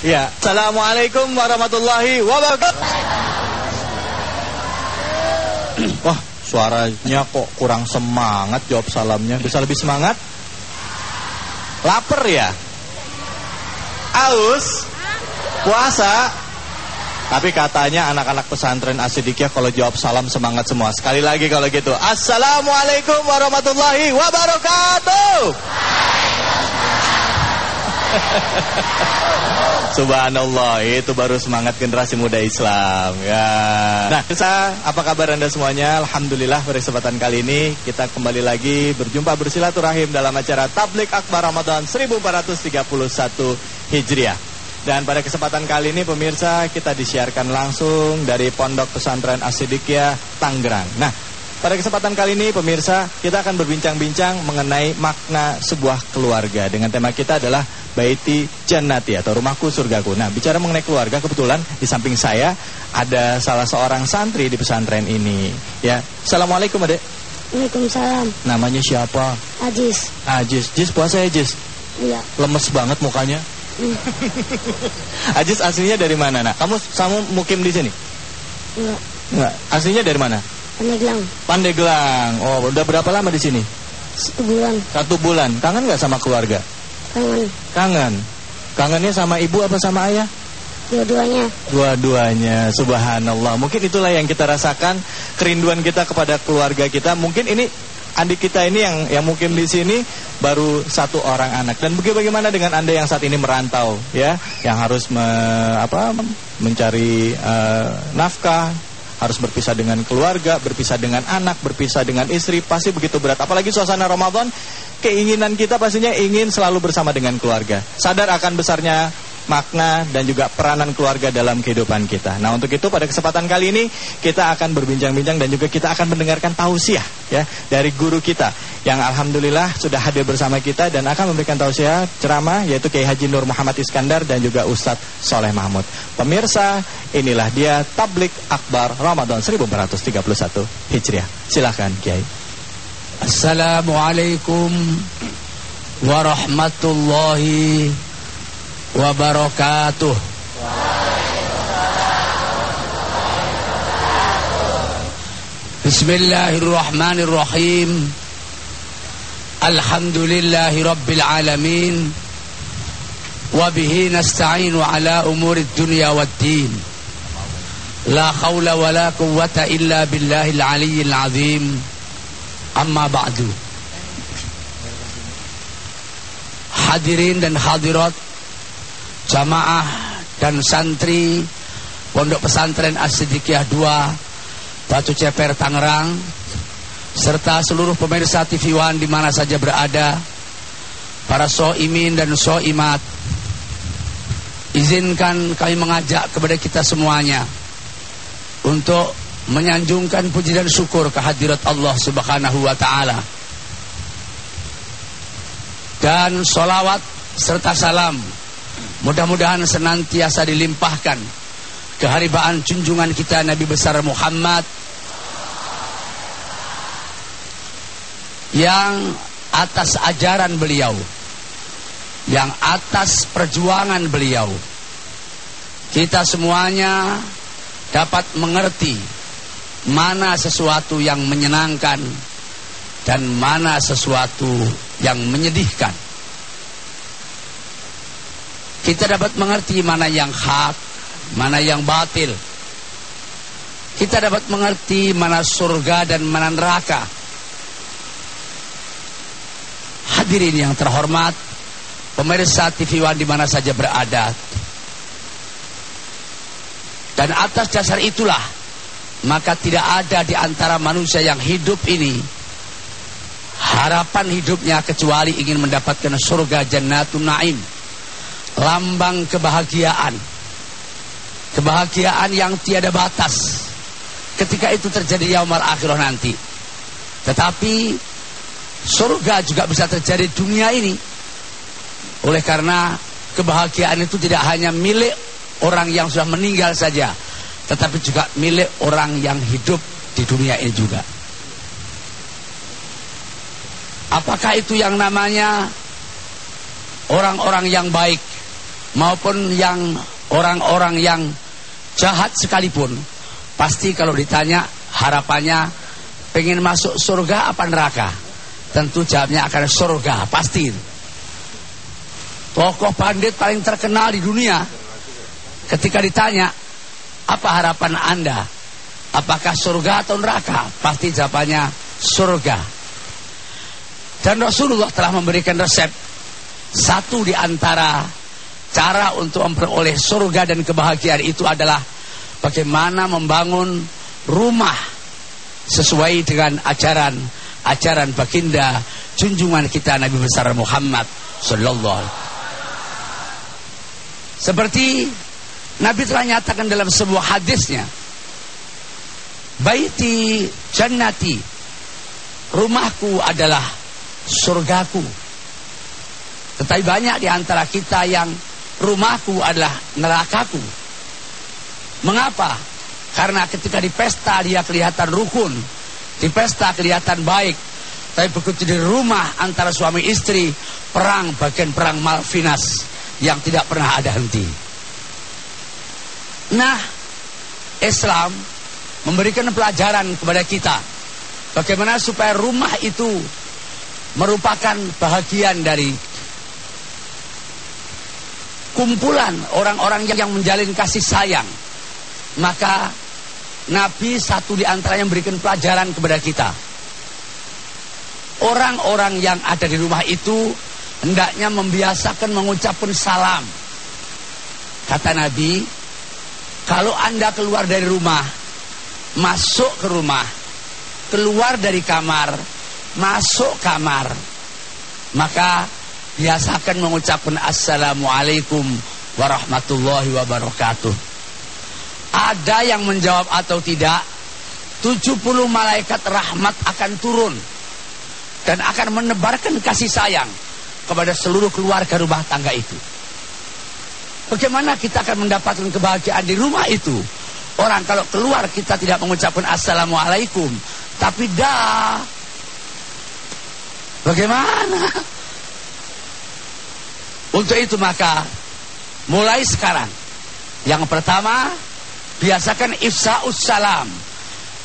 Ya, Assalamualaikum warahmatullahi wabarakatuh. Wah, suaranya kok kurang semangat jawab salamnya. Bisa lebih semangat? Laper ya? Aus? Puasa? Tapi katanya anak-anak pesantren Asidikiyah kalau jawab salam semangat semua. Sekali lagi kalau gitu. Assalamualaikum warahmatullahi wabarakatuh. Subhanallah, itu baru semangat generasi muda Islam. Ya. Nah, bisa apa kabar Anda semuanya? Alhamdulillah pada kesempatan kali ini kita kembali lagi berjumpa bersilaturahim dalam acara Tablik Akbar Ramadan 1431 Hijriah. Dan pada kesempatan kali ini pemirsa kita disiarkan langsung dari Pondok Pesantren Asidikia Tangerang. Nah, pada kesempatan kali ini pemirsa kita akan berbincang-bincang mengenai makna sebuah keluarga dengan tema kita adalah Baiti Jannati atau rumahku surgaku. Nah, bicara mengenai keluarga kebetulan di samping saya ada salah seorang santri di pesantren ini. Ya, Assalamualaikum Adek. Waalaikumsalam. Namanya siapa? Ajis. Ajis. Jis puasa ya Jis? Iya. Lemes banget mukanya. Ajis aslinya dari mana? Nah, kamu sama mukim di sini? Enggak. Enggak. Aslinya dari mana? Pandeglang. Pandeglang. Oh, udah berapa lama di sini? Satu bulan. Satu bulan. Kangen nggak sama keluarga? Kangen. Kangen. Kangennya sama ibu apa sama ayah? Dua-duanya. Dua-duanya. Subhanallah. Mungkin itulah yang kita rasakan kerinduan kita kepada keluarga kita. Mungkin ini adik kita ini yang yang mungkin di sini baru satu orang anak. Dan bagaimana dengan anda yang saat ini merantau, ya, yang harus me, apa, mencari uh, nafkah, harus berpisah dengan keluarga, berpisah dengan anak, berpisah dengan istri, pasti begitu berat. Apalagi suasana Ramadan, keinginan kita pastinya ingin selalu bersama dengan keluarga. Sadar akan besarnya makna dan juga peranan keluarga dalam kehidupan kita. Nah, untuk itu pada kesempatan kali ini kita akan berbincang-bincang dan juga kita akan mendengarkan tausiah ya dari guru kita yang alhamdulillah sudah hadir bersama kita dan akan memberikan tausiah ceramah yaitu Kiai Haji Nur Muhammad Iskandar dan juga Ustadz Soleh Mahmud. Pemirsa, inilah dia Tablik Akbar Ramadan 1431 Hijriah. Silahkan Kiai. Assalamualaikum warahmatullahi wabarakatuh. Bismillahirrahmanirrahim. Alhamdulillahi rabbil alamin. Nasta'inu ala umuri dunya wad din. La khawla wa la quwwata illa billahil aliyyil azim. Amma ba'du. Hadirin dan hadirat jamaah dan santri Pondok Pesantren As-Siddiqiyah 2 Batu Ceper Tangerang serta seluruh pemirsa TV One di mana saja berada. Para soimin dan soimat izinkan kami mengajak kepada kita semuanya untuk menyanjungkan puji dan syukur kehadirat Allah Subhanahu wa taala. Dan solawat serta salam Mudah-mudahan senantiasa dilimpahkan keharibaan junjungan kita Nabi besar Muhammad yang atas ajaran beliau, yang atas perjuangan beliau, kita semuanya dapat mengerti mana sesuatu yang menyenangkan dan mana sesuatu yang menyedihkan kita dapat mengerti mana yang hak, mana yang batil. Kita dapat mengerti mana surga dan mana neraka. Hadirin yang terhormat, pemirsa TV One di mana saja berada. Dan atas dasar itulah, maka tidak ada di antara manusia yang hidup ini harapan hidupnya kecuali ingin mendapatkan surga jannatun naim lambang kebahagiaan. Kebahagiaan yang tiada batas. Ketika itu terjadi yaumul akhirah nanti. Tetapi surga juga bisa terjadi dunia ini. Oleh karena kebahagiaan itu tidak hanya milik orang yang sudah meninggal saja, tetapi juga milik orang yang hidup di dunia ini juga. Apakah itu yang namanya orang-orang yang baik? Maupun yang orang-orang yang jahat sekalipun pasti kalau ditanya harapannya pengen masuk surga apa neraka? Tentu jawabnya akan surga pasti. Tokoh bandit paling terkenal di dunia ketika ditanya apa harapan anda? Apakah surga atau neraka? Pasti jawabannya surga. Dan Rasulullah telah memberikan resep satu di antara cara untuk memperoleh surga dan kebahagiaan itu adalah bagaimana membangun rumah sesuai dengan ajaran ajaran baginda junjungan kita Nabi besar Muhammad sallallahu alaihi Seperti Nabi telah nyatakan dalam sebuah hadisnya Baiti jannati Rumahku adalah surgaku. Tetapi banyak di antara kita yang rumahku adalah nerakaku. Mengapa? Karena ketika di pesta dia kelihatan rukun, di pesta kelihatan baik, tapi begitu di rumah antara suami istri perang bagian perang Malvinas yang tidak pernah ada henti. Nah, Islam memberikan pelajaran kepada kita bagaimana supaya rumah itu merupakan bahagian dari kumpulan orang-orang yang menjalin kasih sayang. Maka Nabi satu di antaranya memberikan pelajaran kepada kita. Orang-orang yang ada di rumah itu hendaknya membiasakan mengucapkan salam. Kata Nabi, kalau Anda keluar dari rumah, masuk ke rumah, keluar dari kamar, masuk kamar, maka biasakan mengucapkan assalamualaikum warahmatullahi wabarakatuh. Ada yang menjawab atau tidak, 70 malaikat rahmat akan turun dan akan menebarkan kasih sayang kepada seluruh keluarga rumah tangga itu. Bagaimana kita akan mendapatkan kebahagiaan di rumah itu? Orang kalau keluar kita tidak mengucapkan assalamualaikum, tapi dah. Bagaimana? Untuk itu maka mulai sekarang yang pertama biasakan ifsa'us salam.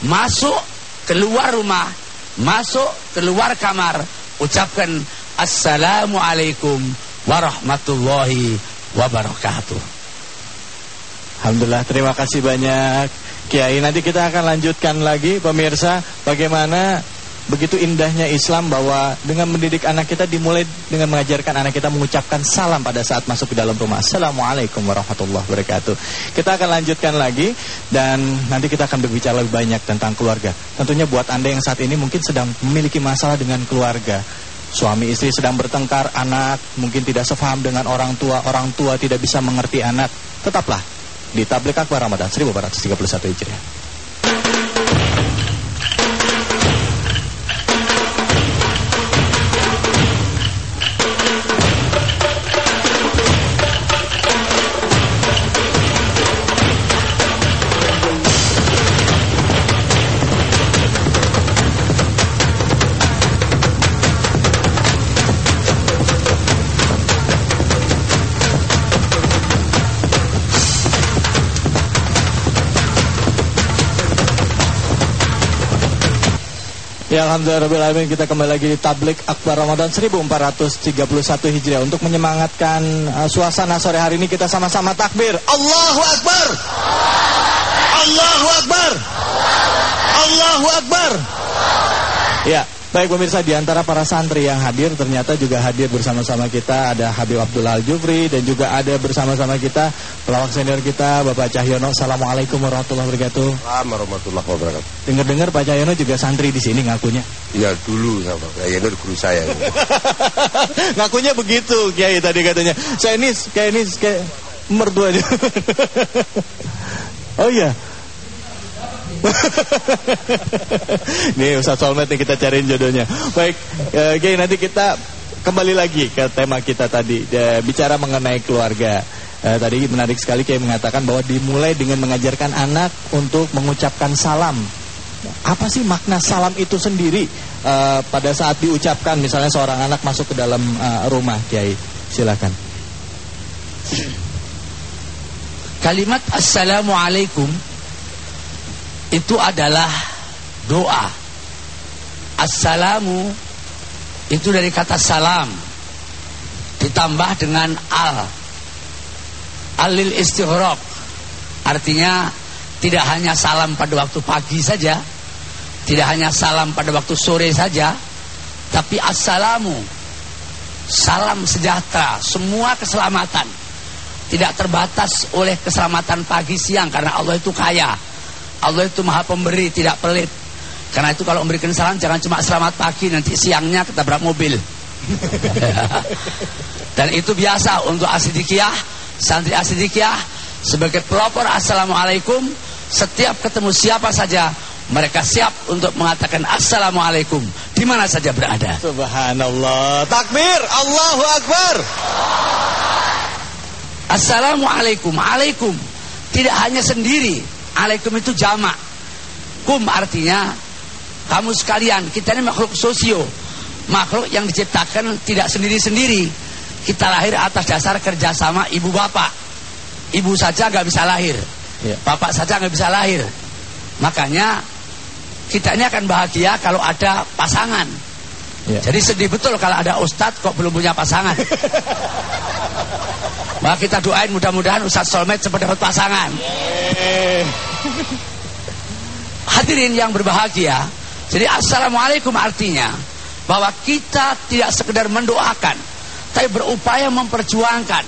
Masuk keluar rumah, masuk keluar kamar, ucapkan assalamualaikum warahmatullahi wabarakatuh. Alhamdulillah, terima kasih banyak Kiai. Nanti kita akan lanjutkan lagi pemirsa bagaimana Begitu indahnya Islam bahwa dengan mendidik anak kita dimulai dengan mengajarkan anak kita mengucapkan salam pada saat masuk ke dalam rumah. Assalamualaikum warahmatullahi wabarakatuh. Kita akan lanjutkan lagi dan nanti kita akan berbicara lebih banyak tentang keluarga. Tentunya buat Anda yang saat ini mungkin sedang memiliki masalah dengan keluarga. Suami istri sedang bertengkar, anak mungkin tidak sefaham dengan orang tua, orang tua tidak bisa mengerti anak. Tetaplah di Tablik Akbar Ramadan 1431 Hijriah. Ya Alhamdulillah kita kembali lagi di Tablik Akbar Ramadan 1431 Hijriah. Untuk menyemangatkan uh, suasana sore hari ini kita sama-sama takbir. Allahu Akbar! Allahu Akbar! Allahu Akbar! Ya Baik pemirsa di antara para santri yang hadir ternyata juga hadir bersama-sama kita ada Habib Abdullah Al-Jufri dan juga ada bersama-sama kita pelawak senior kita Bapak Cahyono. Assalamualaikum warahmatullahi wabarakatuh. Assalamualaikum warahmatullahi wabarakatuh. Dengar-dengar Pak Cahyono juga santri di sini ngakunya. Iya dulu sama Pak Cahyono guru saya. ngakunya begitu Kiai tadi katanya. Saya ini kayak ini kayak mertuanya. oh iya. Nih Ustaz Solmed nih kita cariin jodohnya. Baik, eh, Oke nanti kita kembali lagi ke tema kita tadi bicara mengenai keluarga. E, tadi menarik sekali kayak mengatakan bahwa dimulai dengan mengajarkan anak untuk mengucapkan salam. Apa sih makna salam itu sendiri e, pada saat diucapkan misalnya seorang anak masuk ke dalam e, rumah, Kiai? Silakan. Kalimat Assalamualaikum itu adalah doa. Assalamu itu dari kata salam ditambah dengan al. Alil istighraq artinya tidak hanya salam pada waktu pagi saja, tidak hanya salam pada waktu sore saja, tapi assalamu salam sejahtera, semua keselamatan. Tidak terbatas oleh keselamatan pagi siang karena Allah itu kaya. Allah itu maha pemberi, tidak pelit. Karena itu kalau memberikan salam jangan cuma selamat pagi, nanti siangnya kita berat mobil. Dan itu biasa untuk asidikiyah, santri asidikiyah sebagai pelopor assalamualaikum setiap ketemu siapa saja mereka siap untuk mengatakan assalamualaikum di mana saja berada. Subhanallah. Takbir. Allahu Akbar. Assalamualaikum. Alaikum. Tidak hanya sendiri. Alaikum itu jamak. Kum artinya kamu sekalian. Kita ini makhluk sosio. Makhluk yang diciptakan tidak sendiri-sendiri. Kita lahir atas dasar kerjasama ibu bapak. Ibu saja nggak bisa lahir. Ya. Bapak saja nggak bisa lahir. Makanya kita ini akan bahagia kalau ada pasangan. Ya. Jadi sedih betul kalau ada ustadz kok belum punya pasangan. Maka kita doain mudah-mudahan Ustadz Solmed cepat dapat pasangan. Eh. Hadirin yang berbahagia. Jadi assalamualaikum artinya bahwa kita tidak sekedar mendoakan, tapi berupaya memperjuangkan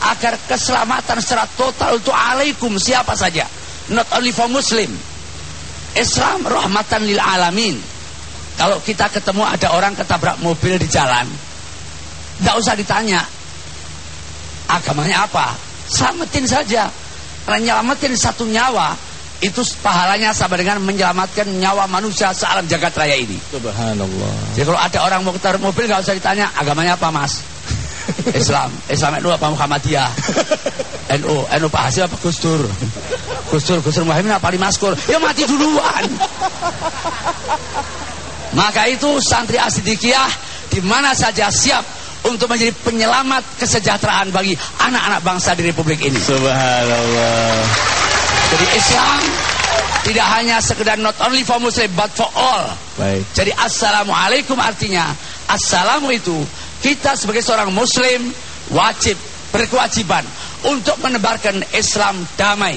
agar keselamatan secara total untuk alaikum siapa saja, not only for Muslim. Islam rahmatan lil alamin. Kalau kita ketemu ada orang ketabrak mobil di jalan, tidak usah ditanya agamanya apa, selamatin saja. Karena nyelamatin satu nyawa itu pahalanya sama dengan menyelamatkan nyawa manusia sealam jagat raya ini. Subhanallah. Jadi kalau ada orang mau ketabrak mobil nggak usah ditanya agamanya apa mas. Islam, Islam NU apa Muhammadiyah? NU, NU Pak Hasim apa Gus Dur? Gus Dur, Gus Dur Muhammad apa Limaskur? Ya mati duluan. Maka itu santri asidikiyah di mana saja siap untuk menjadi penyelamat kesejahteraan bagi anak-anak bangsa di Republik ini. Subhanallah. Jadi Islam tidak hanya sekedar not only for Muslim but for all. Baik. Jadi assalamualaikum artinya assalamu itu kita sebagai seorang muslim wajib berkewajiban untuk menebarkan Islam damai,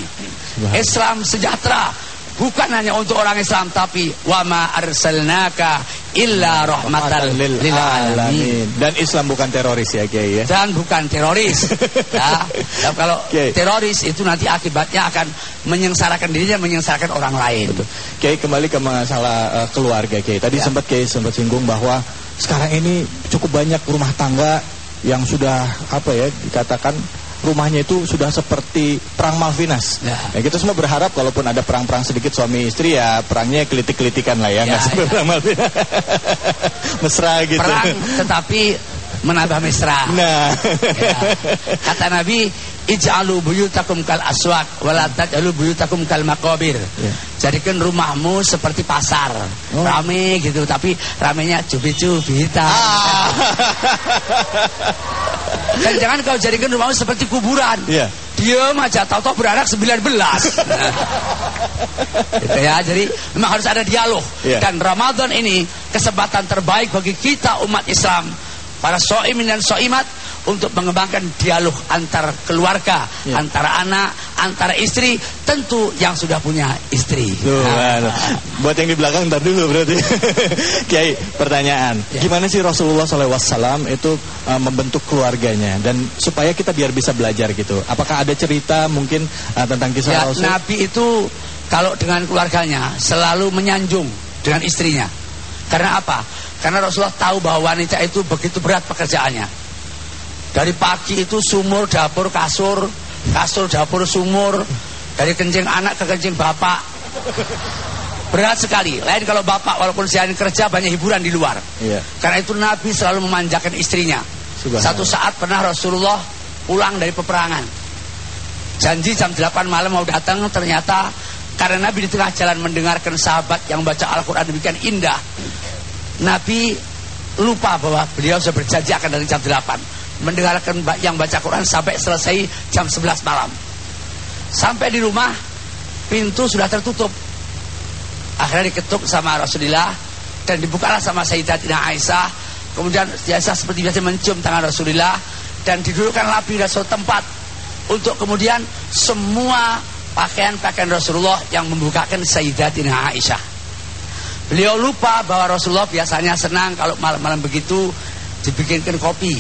Islam sejahtera. Bukan hanya untuk orang Islam tapi wama arsalnaka illa rahmatan lil alamin. Dan Islam bukan teroris ya Kiai ya. Dan bukan teroris. ya. Dan kalau teroris itu nanti akibatnya akan menyengsarakan dirinya, menyengsarakan orang lain. Betul. Kiai kembali ke masalah eh, keluarga Kiai. Tadi Ya. sempat Kiai sempat singgung bahwa sekarang ini cukup banyak rumah tangga yang sudah apa ya dikatakan rumahnya itu sudah seperti perang Malvinas. Ya. Ya, kita semua berharap kalaupun ada perang-perang sedikit suami istri ya perangnya kelitik-kelitikan lah ya, Ya, nggak ya. perang Malvinas. Mesra gitu. Perang tetapi menambah mesra. Nah. Ya. Kata Nabi, ij'alu buyutakum kal aswaq wala taj'alu buyutakum kal maqabir. Ya. Jadikan rumahmu seperti pasar. Oh. Rame gitu, tapi ramenya cubi-cubita. Ah. Dan jangan kau jadikan rumahmu seperti kuburan. Iya. Diam aja, tahu-tahu beranak 19. gitu ya, jadi memang harus ada dialog. Iya. Dan Ramadan ini kesempatan terbaik bagi kita umat Islam, para soimin dan soimat untuk mengembangkan dialog antar keluarga, Iya. antara anak, antara istri, tentu yang sudah punya istri. Tuh, Nah, buat yang di belakang ntar dulu berarti. Kiai, pertanyaan. Ya. Gimana sih Rasulullah SAW itu uh, membentuk keluarganya dan supaya kita biar bisa belajar gitu. Apakah ada cerita mungkin uh, tentang kisah Ya, Rasul? Nabi itu kalau dengan keluarganya selalu menyanjung dengan istrinya. Karena apa? Karena Rasulullah tahu bahwa wanita itu begitu berat pekerjaannya. Dari pagi itu sumur, dapur, kasur, kasur, dapur, sumur, dari kencing anak ke kencing bapak. Berat sekali. Lain kalau bapak walaupun siang kerja banyak hiburan di luar. Iya. Karena itu Nabi selalu memanjakan istrinya. Satu saat pernah Rasulullah pulang dari peperangan. Janji jam 8 malam mau datang ternyata karena Nabi di tengah jalan mendengarkan sahabat yang baca Al-Quran demikian indah. Nabi lupa bahwa beliau sudah berjanji akan dari jam 8. Mendengarkan yang baca Quran sampai selesai jam 11 malam. Sampai di rumah pintu sudah tertutup. Akhirnya diketuk sama Rasulullah dan dibukalah sama Sayyidatina Aisyah. Kemudian biasa seperti biasa mencium tangan Rasulullah dan didudukkan di suatu tempat untuk kemudian semua pakaian-pakaian Rasulullah yang membukakan Sayyidatina Aisyah. Beliau lupa bahwa Rasulullah biasanya senang kalau malam-malam begitu dibikinkan kopi.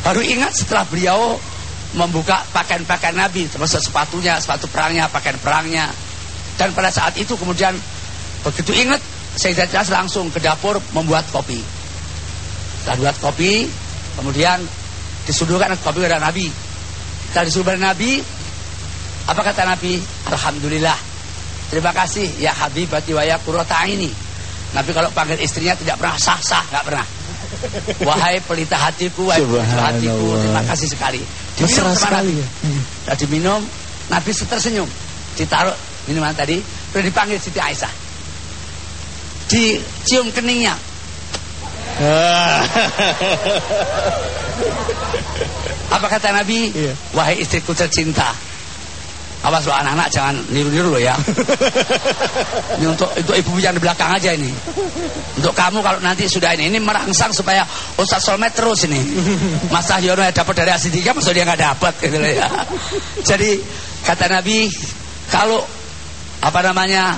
Baru ingat setelah beliau membuka pakaian-pakaian Nabi, termasuk sepatunya, sepatu perangnya, pakaian perangnya. Dan pada saat itu kemudian begitu ingat Sayyidatina langsung ke dapur membuat kopi. Setelah buat kopi, kemudian disuduhkan kopi kepada Nabi. Setelah disuruh Nabi, apa kata Nabi? Alhamdulillah. Terima kasih ya Habibati wa ya. Nabi kalau panggil istrinya tidak pernah sah-sah, nggak pernah. Wahai pelita hatiku, wahai pelita hatiku, terima kasih sekali. Diminum Mesra sekali ya. Sudah diminum, Nabi tersenyum. Ditaruh minuman tadi, sudah dipanggil Siti Aisyah. Dicium keningnya. Apa kata Nabi? Iya. Wahai istriku tercinta. Awas lo anak-anak jangan niru-niru lo ya. ini untuk untuk ibu yang di belakang aja ini. Untuk kamu kalau nanti sudah ini ini merangsang supaya Ustaz Solmed terus ini. Mas Sahyono yang dapat dari Asidika maksud dia nggak dapat gitu loh ya. Jadi kata Nabi kalau apa namanya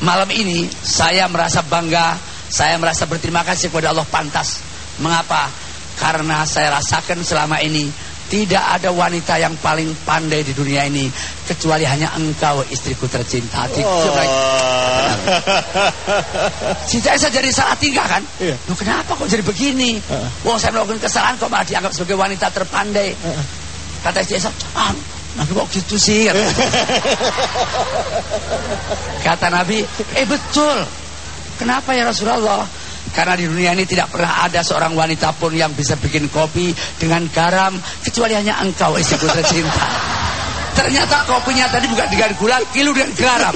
malam ini saya merasa bangga, saya merasa berterima kasih kepada Allah pantas. Mengapa? Karena saya rasakan selama ini tidak ada wanita yang paling pandai di dunia ini kecuali hanya engkau istriku tercinta. Oh. Cinta saya jadi salah tingkah kan? Iya. Loh kenapa kok jadi begini? Heeh. Wah saya melakukan kesalahan kok malah dianggap sebagai wanita terpandai. Heeh. Kata istri saya, ah, Nabi kok gitu sih? Kata, Kata Nabi, eh betul. Kenapa ya Rasulullah? Karena di dunia ini tidak pernah ada seorang wanita pun yang bisa bikin kopi dengan garam kecuali hanya engkau istriku tercinta. Ternyata kopinya tadi bukan dengan gula, kilo dengan garam.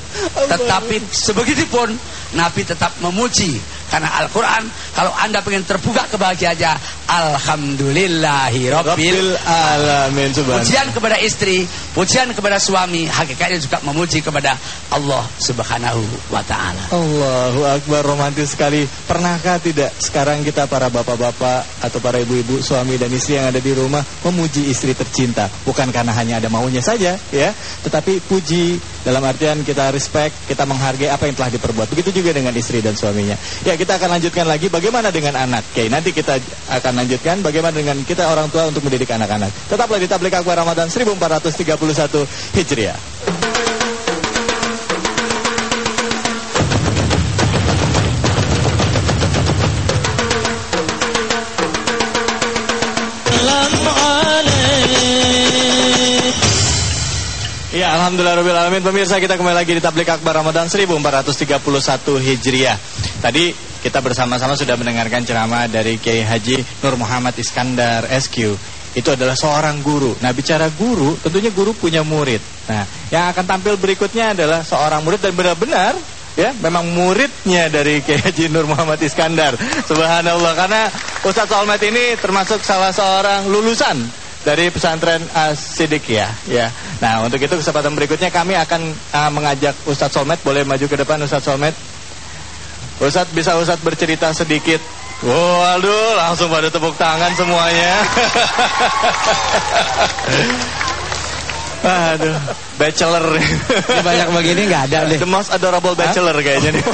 Tetapi sebegitu pun Nabi tetap memuji karena Al-Quran kalau anda pengen terbuka kebahagiaannya Alhamdulillahi Rabbil Rabbil alamin. Pujian kepada istri, pujian kepada suami, hakikatnya juga memuji kepada Allah Subhanahu wa taala. Allahu Akbar romantis sekali. Pernahkah tidak sekarang kita para bapak-bapak atau para ibu-ibu suami dan istri yang ada di rumah memuji istri tercinta bukan karena hanya ada maunya saja ya, tetapi puji dalam artian kita respect, kita menghargai apa yang telah diperbuat. Begitu juga dengan istri dan suaminya. Ya, kita akan lanjutkan lagi bagaimana dengan anak. Oke, nanti kita akan lanjutkan bagaimana dengan kita orang tua untuk mendidik anak-anak. Tetaplah di Tablik Akbar Ramadan 1431 Hijriah. Alhamdulillah Rabbil Alamin. Pemirsa kita kembali lagi di Tablik Akbar Ramadan 1431 Hijriah. Tadi kita bersama-sama sudah mendengarkan ceramah dari Kiai Haji Nur Muhammad Iskandar SQ Itu adalah seorang guru. Nah bicara guru, tentunya guru punya murid. Nah, yang akan tampil berikutnya adalah seorang murid dan benar-benar Ya, memang muridnya dari Kiai Haji Nur Muhammad Iskandar. Subhanallah, karena Ustadz Solmed ini termasuk salah seorang lulusan dari pesantren As-Siddiqiyah ya. Nah, untuk itu kesempatan berikutnya kami akan uh, mengajak Ustadz Solmed boleh maju ke depan Ustadz Solmed. Ustadz bisa Ustadz bercerita sedikit. Waduh, langsung pada tepuk tangan semuanya. Aduh, bachelor. Ini banyak begini nggak ada deh. The most adorable bachelor kayaknya nih.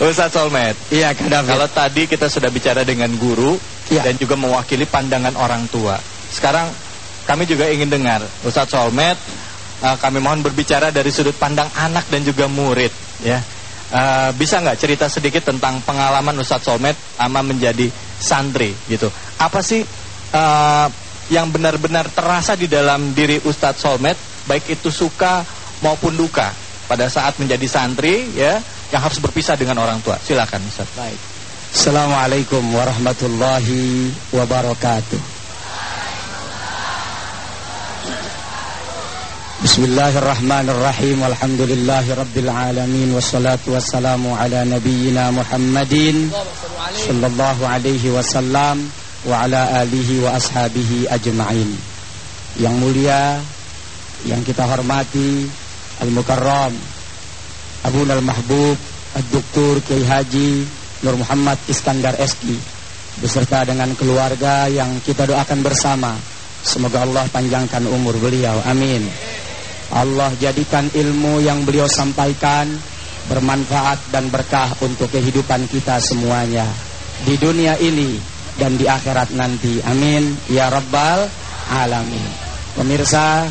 Ustadz Solmed. Iya, Kalau tadi kita sudah bicara dengan guru Iya. dan juga mewakili pandangan orang tua. Sekarang kami juga ingin dengar Ustadz Solmed, uh, kami mohon berbicara dari sudut pandang anak dan juga murid, ya. Uh, bisa nggak cerita sedikit tentang pengalaman Ustadz Solmed sama menjadi santri gitu? Apa sih uh, yang benar-benar terasa di dalam diri Ustadz Solmed, baik itu suka maupun duka pada saat menjadi santri, ya, yang harus berpisah dengan orang tua? Silakan Ustadz. Baik. Assalamualaikum warahmatullahi wabarakatuh. Bismillahirrahmanirrahim. Walhamdulillahi Rabbil Alamin. Wassalatu wassalamu ala nabiyyina Muhammadin Sallallahu alaihi wasallam Wa ala alihi wa ashabihi ajma'in. Yang mulia Yang kita hormati Al-Mukarram Abu Al-Mahbub Ad-Duktur Kiai Haji Nur Muhammad Iskandar Eski Beserta dengan keluarga yang kita doakan bersama Semoga Allah panjangkan umur beliau Amin Allah jadikan ilmu yang beliau sampaikan bermanfaat dan berkah untuk kehidupan kita semuanya di dunia ini dan di akhirat nanti. Amin ya rabbal alamin. Pemirsa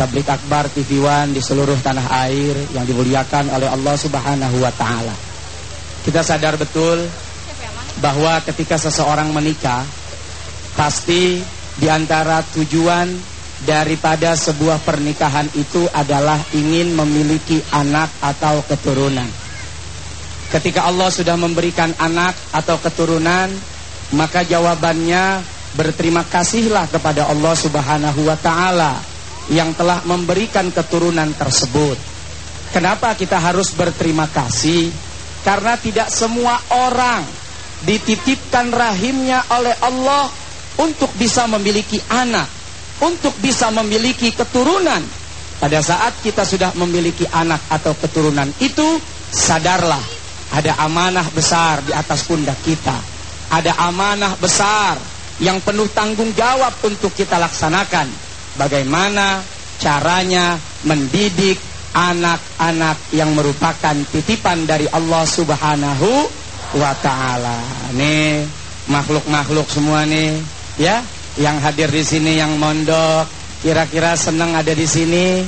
Tablik Akbar TV One di seluruh tanah air yang dimuliakan oleh Allah Subhanahu wa taala. Kita sadar betul bahwa ketika seseorang menikah pasti di antara tujuan daripada sebuah pernikahan itu adalah ingin memiliki anak atau keturunan. Ketika Allah sudah memberikan anak atau keturunan, maka jawabannya berterima kasihlah kepada Allah Subhanahu wa taala yang telah memberikan keturunan tersebut. Kenapa kita harus berterima kasih? Karena tidak semua orang dititipkan rahimnya oleh Allah untuk bisa memiliki anak untuk bisa memiliki keturunan. Pada saat kita sudah memiliki anak atau keturunan itu, sadarlah ada amanah besar di atas pundak kita. Ada amanah besar yang penuh tanggung jawab untuk kita laksanakan. Bagaimana caranya mendidik anak-anak yang merupakan titipan dari Allah Subhanahu wa taala. Nih, makhluk-makhluk semua nih, ya yang hadir di sini yang mondok kira-kira senang ada di sini?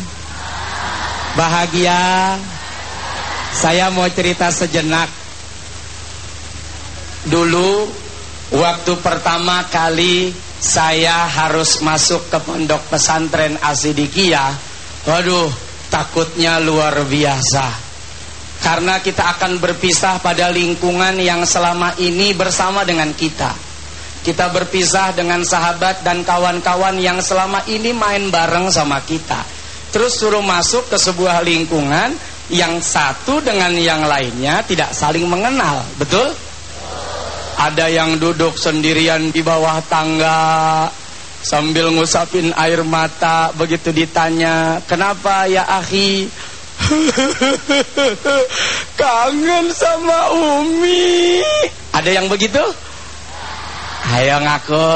Bahagia? Saya mau cerita sejenak. Dulu waktu pertama kali saya harus masuk ke pondok pesantren Asidikiyah waduh takutnya luar biasa karena kita akan berpisah pada lingkungan yang selama ini bersama dengan kita kita berpisah dengan sahabat dan kawan-kawan yang selama ini main bareng sama kita. Terus suruh masuk ke sebuah lingkungan yang satu dengan yang lainnya tidak saling mengenal, betul? Ada yang duduk sendirian di bawah tangga sambil ngusapin air mata begitu ditanya, "Kenapa ya akhi?" Kangen sama Umi. Ada yang begitu? Ayo ngaku.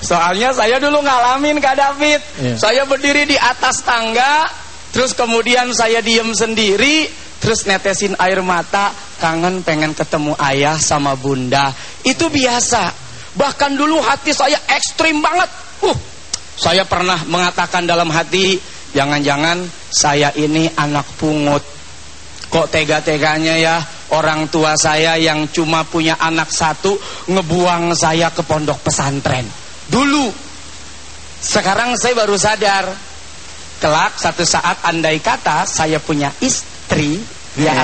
Soalnya saya dulu ngalamin Kak David. Yeah. Saya berdiri di atas tangga, terus kemudian saya diem sendiri, terus netesin air mata, kangen pengen ketemu ayah sama bunda. Itu biasa. Bahkan dulu hati saya ekstrim banget. Uh, saya pernah mengatakan dalam hati, jangan-jangan saya ini anak pungut. Kok tega-teganya ya orang tua saya yang cuma punya anak satu ngebuang saya ke pondok pesantren. Dulu. Sekarang saya baru sadar. Kelak satu saat andai kata saya punya istri, ya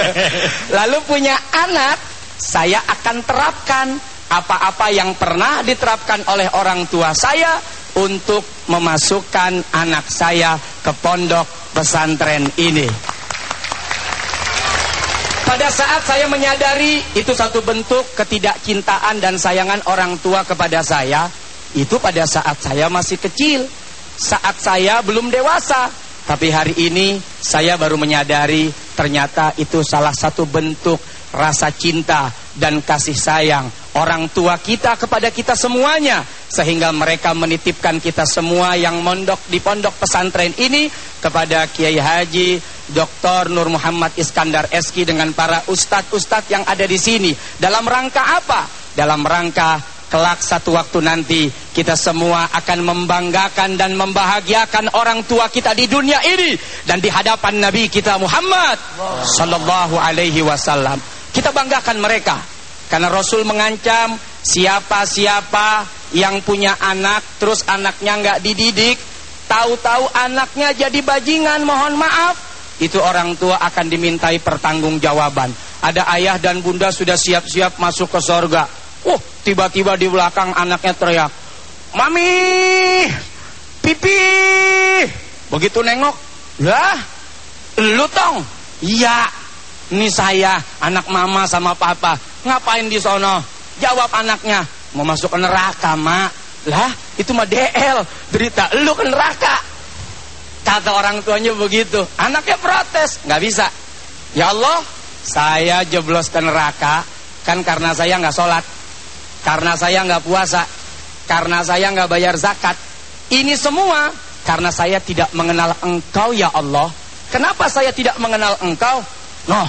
Lalu punya anak, saya akan terapkan apa-apa yang pernah diterapkan oleh orang tua saya untuk memasukkan anak saya ke pondok pesantren ini. Pada saat saya menyadari itu satu bentuk ketidakcintaan dan sayangan orang tua kepada saya, itu pada saat saya masih kecil, saat saya belum dewasa. Tapi hari ini saya baru menyadari ternyata itu salah satu bentuk rasa cinta dan kasih sayang orang tua kita kepada kita semuanya sehingga mereka menitipkan kita semua yang mondok di pondok pesantren ini kepada Kiai Haji Dr. Nur Muhammad Iskandar Eski dengan para ustadz-ustadz yang ada di sini dalam rangka apa? Dalam rangka kelak satu waktu nanti kita semua akan membanggakan dan membahagiakan orang tua kita di dunia ini dan di hadapan Nabi kita Muhammad sallallahu alaihi wasallam. Kita banggakan mereka karena Rasul mengancam siapa-siapa yang punya anak terus anaknya nggak dididik, tahu-tahu anaknya jadi bajingan, mohon maaf, itu orang tua akan dimintai pertanggungjawaban. Ada ayah dan bunda sudah siap-siap masuk ke sorga. Uh, tiba-tiba di belakang anaknya teriak, Mami, pipi. Begitu nengok, lah, lu tong? Iya, ini saya, anak mama sama papa. Ngapain di sono? Jawab anaknya, mau masuk ke neraka, mak. Lah, itu mah DL, berita lu ke neraka. Kata orang tuanya begitu. Anaknya protes, nggak bisa. Ya Allah, saya jeblos ke neraka kan karena saya nggak sholat, karena saya nggak puasa, karena saya nggak bayar zakat. Ini semua karena saya tidak mengenal Engkau ya Allah. Kenapa saya tidak mengenal Engkau? Noh,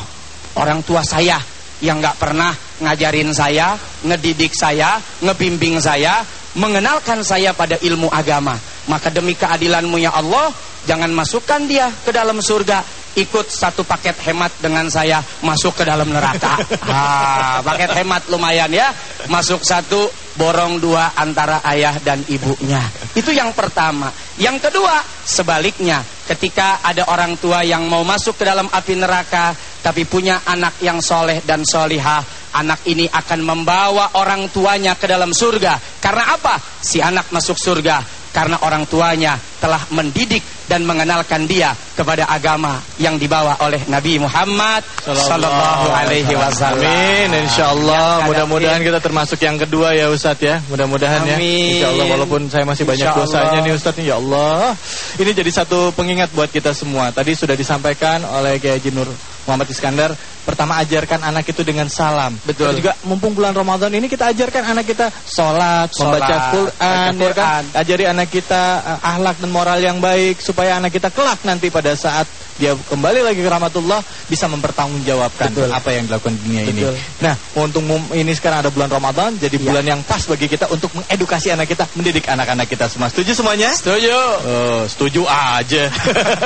orang tua saya yang nggak pernah ngajarin saya, ngedidik saya, ngebimbing saya, mengenalkan saya pada ilmu agama. Maka demi keadilanmu ya Allah, jangan masukkan dia ke dalam surga. Ikut satu paket hemat dengan saya masuk ke dalam neraka. Ah, paket hemat lumayan ya. Masuk satu, borong dua antara ayah dan ibunya. Itu yang pertama. Yang kedua, sebaliknya, ketika ada orang tua yang mau masuk ke dalam api neraka, tapi punya anak yang soleh dan solihah, anak ini akan membawa orang tuanya ke dalam surga. Karena apa? Si anak masuk surga karena orang tuanya telah mendidik dan mengenalkan dia kepada agama yang dibawa oleh Nabi Muhammad sallallahu alaihi wasallam. Amin insyaallah. Ya, Mudah-mudahan kita termasuk yang kedua ya Ustadz ya. Mudah-mudahan ya. Amin. Insyaallah walaupun saya masih banyak Insyaallah. dosanya nih Ustadz ya Allah. Ini jadi satu pengingat buat kita semua. Tadi sudah disampaikan oleh Kiai Haji Nur Muhammad Iskandar. Pertama ajarkan anak itu dengan salam. Betul. Terus juga mumpung bulan Ramadan ini kita ajarkan anak kita sholat, Sholat, membaca Quran, baca ya kan? Quran. Ajari anak kita eh, akhlak dan moral yang baik supaya anak kita kelak nanti pada saat dia kembali lagi ke rahmatullah bisa mempertanggungjawabkan Betul. apa yang dilakukan di dunia ini. Betul. Nah, untung mum- ini sekarang ada bulan Ramadan, jadi Ya. bulan yang pas bagi kita untuk mengedukasi anak kita, mendidik anak-anak kita semua. Setuju semuanya? Setuju. Oh, setuju aja.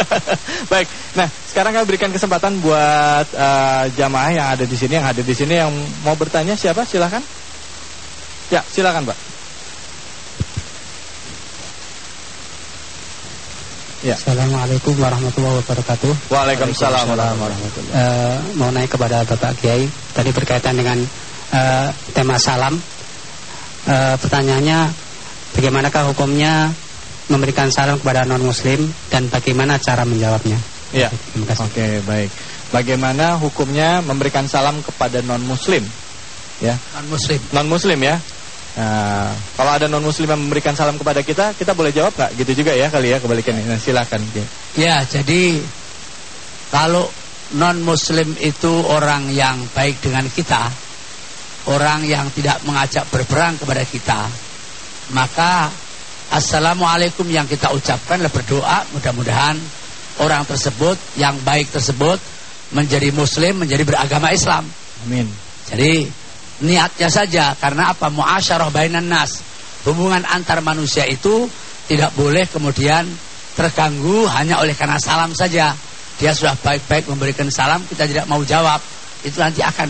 Baik. Nah, sekarang kami berikan kesempatan buat eh, jamaah yang ada di sini, yang hadir di sini yang mau bertanya siapa? Silakan. Ya, silakan, Pak. Ya. Assalamualaikum warahmatullahi wabarakatuh. Waalaikumsalam warahmatullahi Eh, mau naik kepada Bapak Kiai tadi berkaitan dengan eh, tema salam. Eh, pertanyaannya bagaimanakah hukumnya memberikan salam kepada non muslim dan bagaimana cara menjawabnya? Ya. Terima kasih. Oke, baik. Bagaimana hukumnya memberikan salam kepada non muslim? Ya. Non muslim. Non muslim ya. Nah, kalau ada non muslim yang memberikan salam kepada kita, kita boleh jawab nggak? Gitu juga ya kali ya kebalikannya. Nah, silakan. Ya, jadi kalau non muslim itu orang yang baik dengan kita, orang yang tidak mengajak berperang kepada kita, maka assalamualaikum yang kita ucapkan adalah berdoa mudah-mudahan orang tersebut yang baik tersebut menjadi muslim, menjadi beragama Islam. Amin. Jadi niatnya saja karena apa? Muasyarah bainan nas. Hubungan antar manusia itu tidak boleh kemudian terganggu hanya oleh karena salam saja. Dia sudah baik-baik memberikan salam kita tidak mau jawab. Itu nanti akan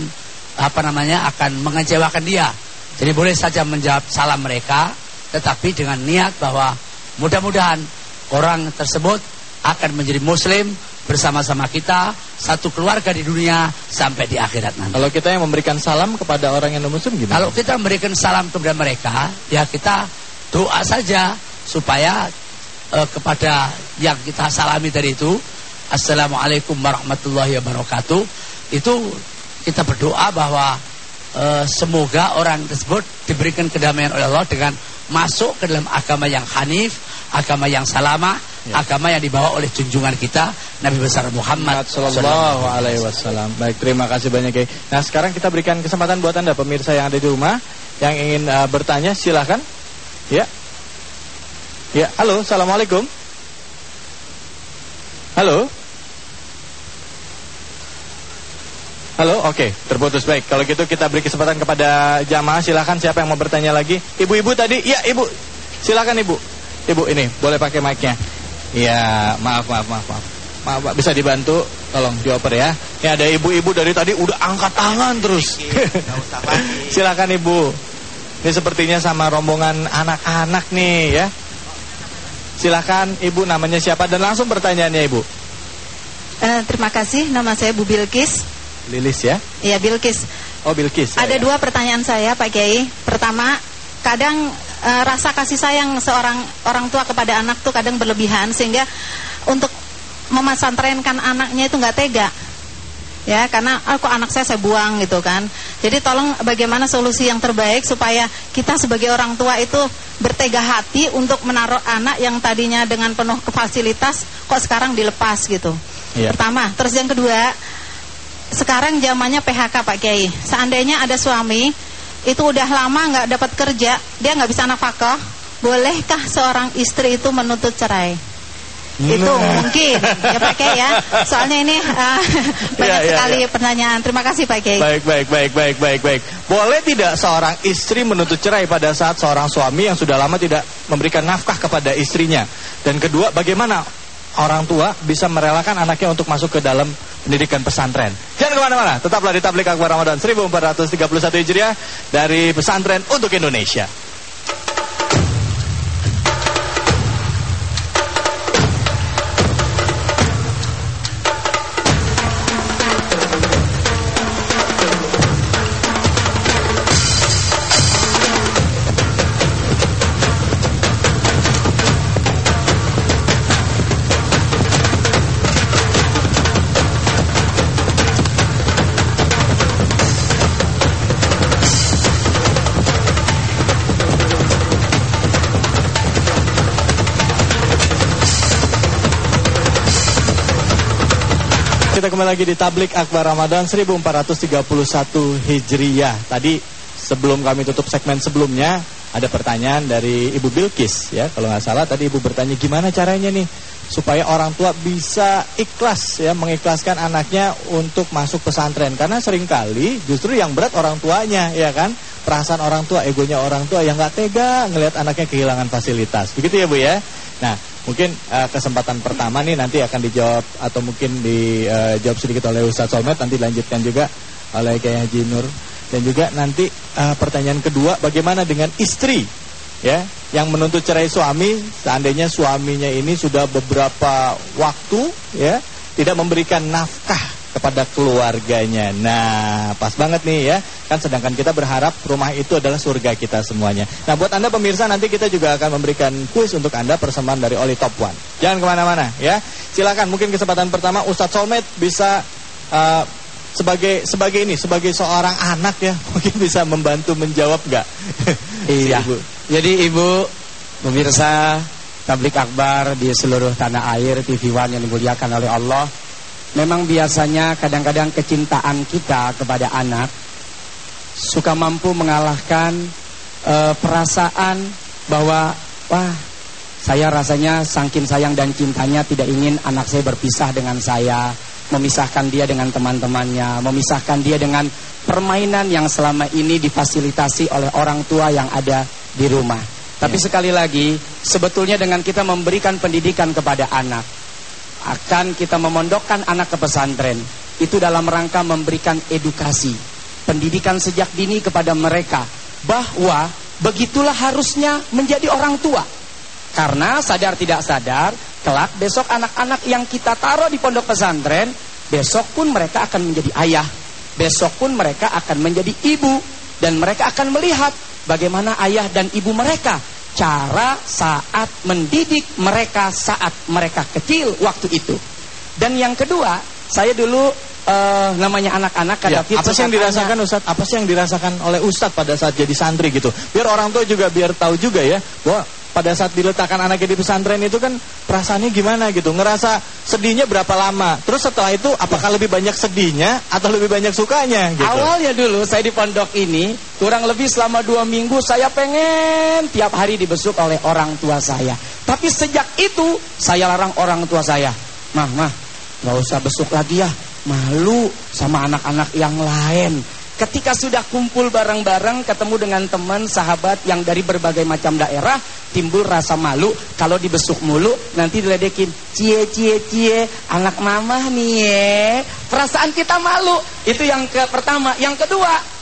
apa namanya akan mengecewakan dia. Jadi boleh saja menjawab salam mereka tetapi dengan niat bahwa mudah-mudahan orang tersebut akan menjadi muslim bersama-sama kita satu keluarga di dunia sampai di akhirat nanti Kalau kita yang memberikan salam kepada orang yang non muslim gimana? kalau kita memberikan salam kepada mereka, ya kita doa saja supaya eh, kepada yang kita salami tadi itu, Assalamualaikum warahmatullahi wabarakatuh, itu kita berdoa bahwa eh, semoga orang tersebut diberikan kedamaian oleh Allah dengan masuk ke dalam agama yang hanif, agama yang salamah, Ya. agama yang dibawa oleh junjungan kita Nabi besar Muhammad Sallallahu alaihi wasallam. Baik, terima kasih banyak Kiai. Nah, sekarang kita berikan kesempatan buat Anda pemirsa yang ada di rumah yang ingin uh, bertanya silakan. Ya. Ya, halo, Assalamualaikum. Halo. Halo, oke, terputus baik. Kalau gitu kita beri kesempatan kepada jamaah. Silakan siapa yang mau bertanya lagi? Ibu-ibu tadi, iya ibu. Silakan ibu. Ibu ini boleh pakai mic-nya. Iya, maaf, maaf, maaf, maaf. Maaf, Pak, bisa dibantu? Tolong dioper ya. Ini ada ibu-ibu dari tadi udah angkat tangan terus. Silakan ibu. Ini sepertinya sama rombongan anak-anak nih ya. Silakan ibu namanya siapa dan langsung pertanyaannya ibu. Eh, terima kasih, nama saya Bu Bilkis. Lilis ya. Iya Bilkis. Oh Bilkis. ya, Ada ya. dua pertanyaan saya Pak Kiai. Pertama, kadang eh, rasa kasih sayang seorang orang tua kepada anak tuh kadang berlebihan sehingga untuk memasantrenkan anaknya itu nggak tega ya karena ah, kok anak saya saya buang gitu kan jadi tolong bagaimana solusi yang terbaik supaya kita sebagai orang tua itu bertega hati untuk menaruh anak yang tadinya dengan penuh fasilitas kok sekarang dilepas gitu Iya. pertama terus yang kedua sekarang zamannya PHK Pak Kiai seandainya ada suami itu udah lama nggak dapat kerja dia nggak bisa nafkah bolehkah seorang istri itu menuntut cerai itu Nah. mungkin ya Pak Kiai ya. Soalnya ini uh, banyak Iya, iya, sekali iya. pertanyaan. Terima kasih Pak Kiai. Baik, baik, baik, baik, baik, baik. Boleh tidak seorang istri menuntut cerai pada saat seorang suami yang sudah lama tidak memberikan nafkah kepada istrinya? Dan kedua, bagaimana orang tua bisa merelakan anaknya untuk masuk ke dalam pendidikan pesantren? Jangan ke mana-mana, tetaplah di Tablik Akbar Ramadan 1431 Hijriah dari pesantren untuk Indonesia. Kita kembali lagi di Tablik Akbar Ramadan 1431 Hijriyah. Tadi sebelum kami tutup segmen sebelumnya ada pertanyaan dari Ibu Bilkis ya. Kalau nggak salah tadi Ibu bertanya gimana caranya nih supaya orang tua bisa ikhlas ya mengikhlaskan anaknya untuk masuk pesantren karena sering kali justru yang berat orang tuanya ya kan perasaan orang tua egonya orang tua yang nggak tega ngelihat anaknya kehilangan fasilitas begitu ya Bu ya nah mungkin eh, kesempatan pertama nih nanti akan dijawab atau mungkin dijawab sedikit oleh Ustadz Solmed nanti dilanjutkan juga oleh Kiai Haji Nur. Dan juga nanti eh, pertanyaan kedua bagaimana dengan istri ya yang menuntut cerai suami? Seandainya suaminya ini sudah beberapa waktu ya tidak memberikan nafkah kepada keluarganya. Nah, pas banget nih ya. Kan sedangkan kita berharap rumah itu adalah surga kita semuanya. Nah, buat Anda pemirsa nanti kita juga akan memberikan kuis untuk Anda persembahan dari Oli Top One. Jangan ke mana-mana ya. Silakan mungkin kesempatan pertama Ustadz Solmed bisa eh, sebagai sebagai ini sebagai seorang anak ya mungkin bisa membantu menjawab nggak? Iya. Si Ibu. Jadi Ibu pemirsa Tablik Akbar di seluruh tanah air TV One yang dimuliakan oleh Allah. Memang biasanya kadang-kadang kecintaan kita kepada anak suka mampu mengalahkan eh, perasaan bahwa wah saya rasanya sangkin sayang dan cintanya tidak ingin anak saya berpisah dengan saya, memisahkan dia dengan teman-temannya, memisahkan dia dengan permainan yang selama ini difasilitasi oleh orang tua yang ada di rumah. Tapi sekali lagi, sebetulnya dengan kita memberikan pendidikan kepada anak, akan kita memondokkan anak ke pesantren, itu dalam rangka memberikan edukasi, pendidikan sejak dini kepada mereka bahwa begitulah harusnya menjadi orang tua. Karena sadar tidak sadar, kelak besok anak-anak yang kita taruh di pondok pesantren, besok pun mereka akan menjadi ayah, besok pun mereka akan menjadi ibu, dan mereka akan melihat bagaimana ayah dan ibu mereka cara saat mendidik mereka saat mereka kecil waktu itu. Dan yang kedua, saya dulu eh, namanya anak-anak Ya, apa sih yang dirasakan Ustadz? Apa sih yang dirasakan oleh Ustadz pada saat jadi santri gitu? Biar orang tua juga biar tahu juga ya bahwa pada saat diletakkan anaknya di pesantren itu kan perasaannya gimana gitu, ngerasa sedihnya berapa lama, terus setelah itu apakah lebih banyak sedihnya atau lebih banyak sukanya gitu? Awalnya dulu saya di pondok ini kurang lebih selama dua minggu saya pengen tiap hari dibesuk oleh orang tua saya. Tapi sejak itu saya larang orang tua saya, mah mah nggak usah besuk lagi ya, malu sama anak-anak yang lain. Ketika sudah kumpul bareng-bareng ketemu dengan teman sahabat yang dari berbagai macam daerah timbul rasa malu. Kalau dibesuk mulu nanti diledekin cie cie cie anak mama nih perasaan kita malu. Itu yang ke pertama. Yang kedua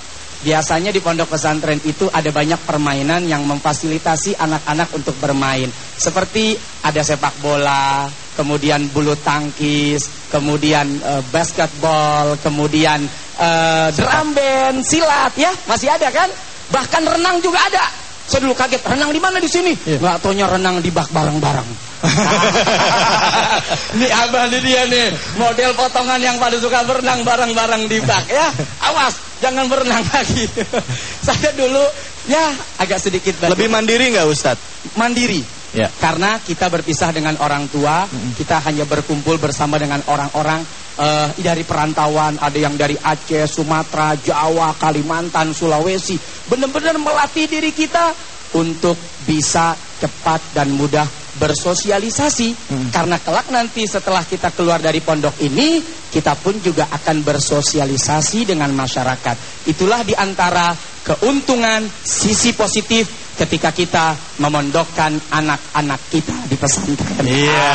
Biasanya di pondok pesantren itu ada banyak permainan yang memfasilitasi anak-anak untuk bermain. Seperti ada sepak bola, kemudian bulu tangkis, kemudian eh, basketball, kemudian eh, drum band, silat ya, masih ada kan? Bahkan renang juga ada. Saya dulu kaget, renang di mana di sini? Iya. Nggak taunya renang di bak barang-barang. ini abah ini dia nih, model potongan yang pada suka berenang barang-barang di bak ya. Awas, jangan berenang lagi. Saya dulu ya agak sedikit Lebih mandiri nggak Ustadz? mandiri. Ya. Karena kita berpisah dengan orang tua, kita hanya berkumpul bersama dengan orang-orang eh, dari perantauan, ada yang dari Aceh, Sumatera, Jawa, Kalimantan, Sulawesi. Benar-benar melatih diri kita untuk bisa cepat dan mudah bersosialisasi. Karena kelak nanti setelah kita keluar dari pondok ini, kita pun juga akan bersosialisasi dengan masyarakat. Itulah di antara keuntungan sisi positif ketika kita memondokkan anak-anak kita di pesantren. Iya.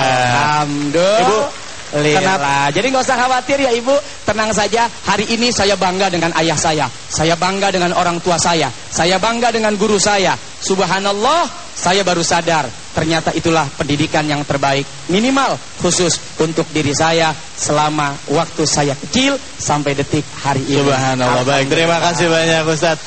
Alhamdulillah. Ibu, Kenapa? Jadi nggak usah khawatir ya ibu, tenang saja. Hari ini saya bangga dengan ayah saya, saya bangga dengan orang tua saya, saya bangga dengan guru saya. Subhanallah, saya baru sadar ternyata itulah pendidikan yang terbaik minimal khusus untuk diri saya selama waktu saya kecil sampai detik hari ini. Subhanallah. Baik, terima kasih banyak Ustadz.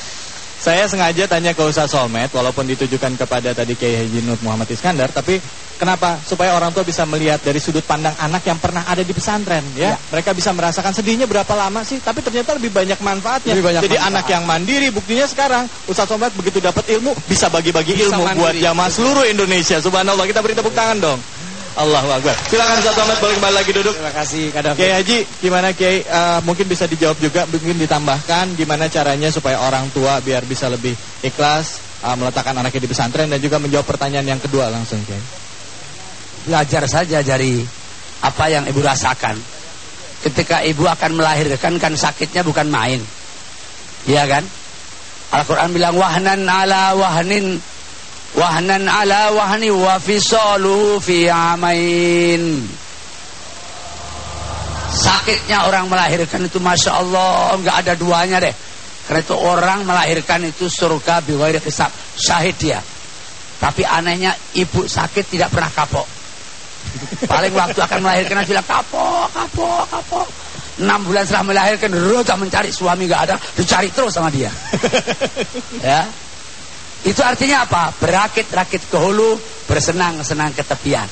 Saya sengaja tanya ke Ustadz Solmed, walaupun ditujukan kepada tadi Kiai Haji Nur Muhammad Iskandar, tapi kenapa? Supaya orang tua bisa melihat dari sudut pandang anak yang pernah ada di pesantren, ya. Mereka bisa merasakan sedihnya berapa lama sih, tapi ternyata lebih banyak manfaatnya. Lebih banyak Jadi manfaat. anak yang mandiri, buktinya sekarang Ustadz Solmed begitu dapat ilmu, bisa bagi-bagi ilmu buat mandiri. jamaah seluruh Indonesia. Subhanallah, kita beri tepuk tangan dong. Allahu Akbar. Silakan Ustadz Solmed boleh kembali lagi duduk. Terima kasih Kak David. Kiai Haji, gimana Kiai? Eh, mungkin bisa dijawab juga, mungkin ditambahkan gimana caranya supaya orang tua biar bisa lebih ikhlas eh, meletakkan anaknya di pesantren dan juga menjawab pertanyaan yang kedua langsung Kiai. Belajar saja dari apa yang ibu rasakan. Ketika ibu akan melahirkan kan sakitnya bukan main. Iya kan? Al-Quran bilang wahnan ala wahnin wahnan ala wahni wa fisaluhu fi amain. Sakitnya orang melahirkan itu Masya Allah nggak ada duanya deh Karena itu orang melahirkan itu surga biwairi hisab Syahid dia Tapi anehnya ibu sakit tidak pernah kapok Paling waktu akan melahirkan bilang kapok, kapok, kapok. Enam bulan setelah melahirkan Rota mencari suami nggak ada Dicari terus sama dia. Ya. Itu artinya apa? Berakit-rakit ke hulu Bersenang-senang ke tepian.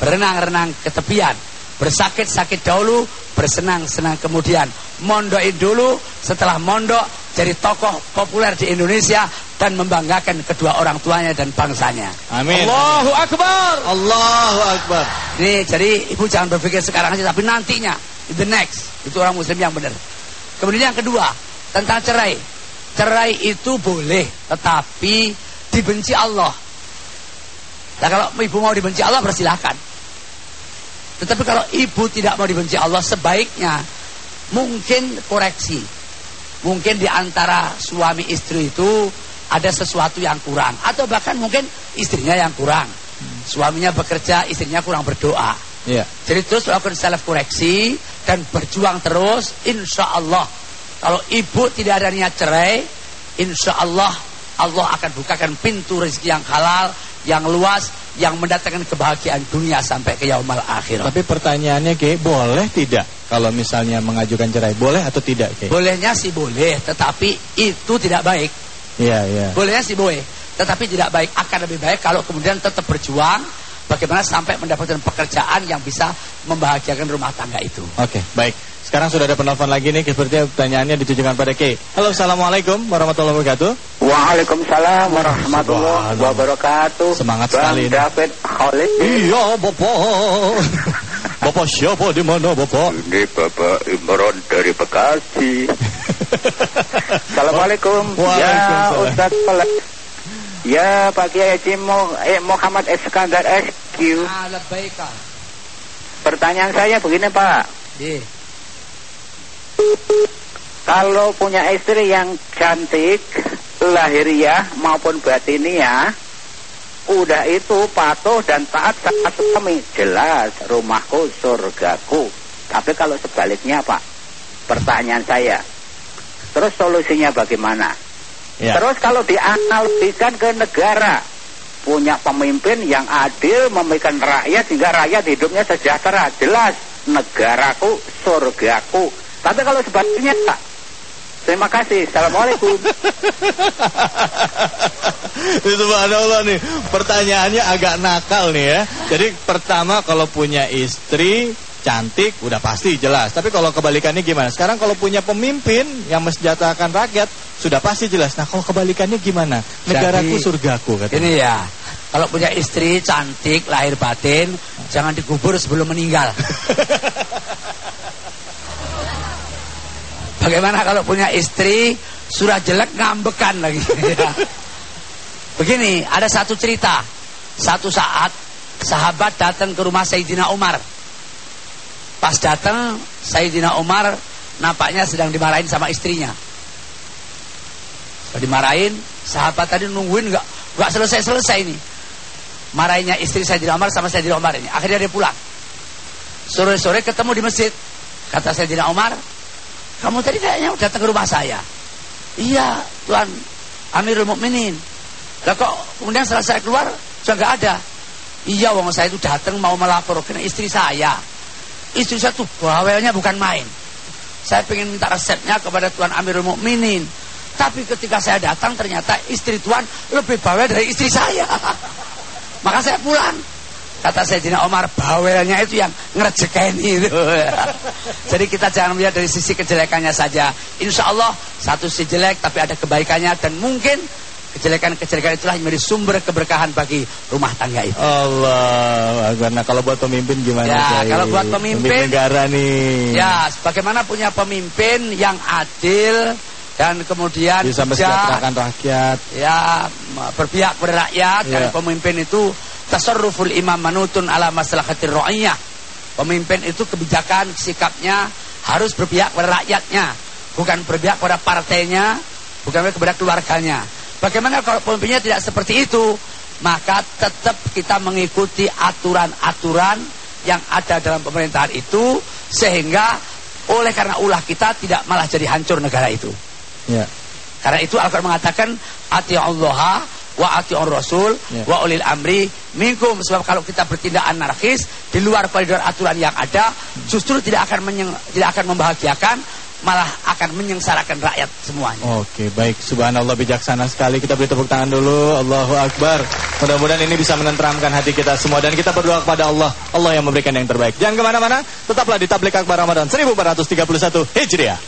Berenang-renang ke tepian Bersakit-sakit dahulu Bersenang-senang kemudian Mondokin dulu Setelah mondok Jadi tokoh populer di Indonesia Dan membanggakan kedua orang tuanya dan bangsanya Amin. Allahu Akbar. Allahu Akbar. Nih, jadi ibu jangan berpikir sekarang aja, tapi nantinya, in the next, itu orang muslim yang benar. Kemudian yang kedua, tentang cerai. Cerai itu boleh, tetapi dibenci Allah. Nah kalau ibu mau dibenci Allah, persilahkan. Tetapi kalau ibu tidak mau dibenci Allah, sebaiknya mungkin koreksi. Mungkin di antara suami istri itu ada sesuatu yang kurang. Atau bahkan mungkin istrinya yang kurang. Suaminya bekerja, istrinya kurang berdoa. Iya. Jadi terus melakukan self koreksi dan berjuang terus, insya Allah. Kalau ibu tidak ada niat cerai, insya Allah Allah akan bukakan pintu rezeki yang halal, yang luas, yang mendatangkan kebahagiaan dunia sampai ke yaumul akhir. Tapi pertanyaannya Kiai, boleh tidak kalau misalnya mengajukan cerai? Boleh atau tidak Kiai? Bolehnya sih boleh, tetapi itu tidak baik. Iya, iya. Bolehnya sih boleh, tetapi tidak baik. Akan lebih baik kalau kemudian tetap berjuang, bagaimana sampai mendapatkan pekerjaan yang bisa membahagiakan rumah tangga itu. Oke, baik. Sekarang sudah ada penelpon lagi nih, sepertinya pertanyaannya ditujukan pada Kiai. Halo, Assalamualaikum warahmatullahi wabarakatuh. Waalaikumsalam warahmatullahi wabarakatuh. Semangat Bang sekali ini. David Khalid. Iya, Bapak. Bapak siapa di mana, Bapak? Ini Bapak Imron dari Bekasi. Assalamualaikum. Ya Waalaikumsalam. Ustaz Khalid. Ya Pak Kiai Haji Mo- eh, Muhammad Iskandar SQ. Ah. Pertanyaan saya begini Pak. Iya. Kalau punya istri yang cantik, lahiriah maupun batiniah, udah itu patuh dan taat sama suami, jelas rumahku surgaku. Tapi kalau sebaliknya Pak, pertanyaan saya, terus solusinya bagaimana? Ya. Terus kalau dianalogikan ke negara, punya pemimpin yang adil, memberikan rakyat sehingga rakyat hidupnya sejahtera, jelas negaraku, surgaku. Tapi kalau sebaliknya Pak, Terima kasih. Assalamualaikum. Subhanallah nih, pertanyaannya agak nakal nih ya. Jadi pertama kalau punya istri cantik udah pasti jelas. Tapi kalau kebalikannya gimana? Sekarang kalau punya pemimpin yang mensejahterakan rakyat sudah pasti jelas. Nah kalau kebalikannya gimana? Negaraku Jadi, surgaku katanya. Ini ya, kalau punya istri cantik, lahir batin, jangan dikubur sebelum meninggal. Bagaimana kalau punya istri surah jelek ngambekan lagi. Begini, ada satu cerita. Satu saat sahabat datang ke rumah Sayyidina Umar. Pas datang Sayyidina Umar nampaknya sedang dimarahin sama istrinya. Kalau dimarahin, sahabat tadi nungguin nggak nggak selesai-selesai ini. Marahinnya istri Sayyidina Umar sama Sayyidina Umar ini. Akhirnya dia pulang. Sore-sore ketemu di masjid. Kata Sayyidina Umar, kamu tadi kayaknya datang ke rumah saya. Iya, Tuan Amirul Mukminin. Lah kok kemudian setelah saya keluar sudah nggak ada. Iya, wong saya itu datang mau melaporkan istri saya. Istri saya tuh bawelnya bukan main. Saya pengen minta resepnya kepada Tuan Amirul Mukminin. Tapi ketika saya datang ternyata istri Tuan lebih bawel dari istri saya. Maka saya pulang. Kata Sayyidina Omar, bawelnya itu yang ngerjekeni itu. Jadi kita jangan melihat dari sisi kejelekannya saja. Insya Allah satu sisi jelek tapi ada kebaikannya dan mungkin kejelekan-kejelekan itulah yang menjadi sumber keberkahan bagi rumah tangga itu. Allah, Nah kalau buat pemimpin gimana? Ya, Kiai? kalau buat pemimpin- negara nih. Ya, sebagaimana punya pemimpin yang adil dan kemudian Bisa bijak, mensejahterakan rakyat. ya berpihak kepada rakyat Ya. dan pemimpin itu tasarruful imam manutun ala maslahatir ra'iyah. Pemimpin itu kebijakan sikapnya harus berpihak kepada rakyatnya, bukan berpihak kepada partainya, bukan kepada keluarganya. Bagaimana kalau pemimpinnya tidak seperti itu? Maka tetap kita mengikuti aturan-aturan yang ada dalam pemerintahan itu sehingga oleh karena ulah kita tidak malah jadi hancur negara itu. Ya. Karena itu Al-Quran mengatakan ati Allah wa ati Rasul Ya. wa ulil amri minkum sebab kalau kita bertindak anarkis di luar koridor aturan yang ada justru tidak akan menyeng- tidak akan membahagiakan malah akan menyengsarakan rakyat semuanya. Oke, baik. Subhanallah bijaksana sekali. Kita beri tepuk tangan dulu. Allahu Akbar. Mudah-mudahan ini bisa menenteramkan hati kita semua. Dan kita berdoa kepada Allah. Allah yang memberikan yang terbaik. Jangan ke mana-mana. Tetaplah di Tablik Akbar Ramadan 1431 Hijriah.